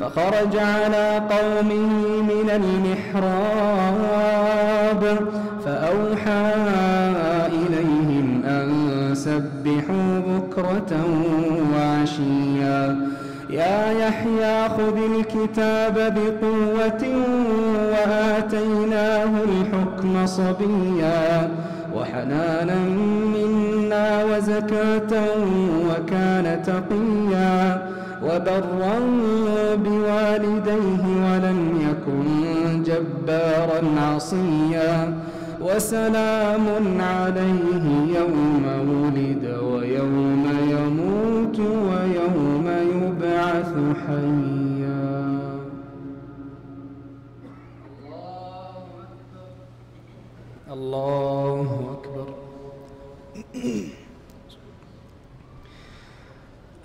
فخرج على قومه من المحراب فأوحى إليهم أن سبحوا بكرة وعشيا. يا يحيى خذ الكتاب بقوة وآتيناه الحكم صبيا. وحنانا منا وزكاة وكان تقيا. وبرا بوالديه ولم يكن جبارا عصيا وسلام عليه يوم ولد ويوم يموت.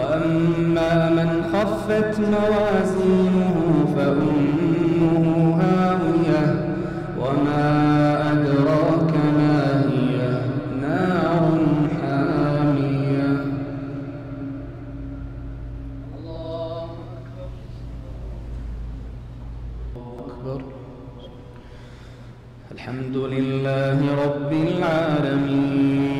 وأما من خفت موازينه فأمه هاوية وما أدراك ما هي؟ نار حامية. الله أكبر. الحمد لله رب العالمين.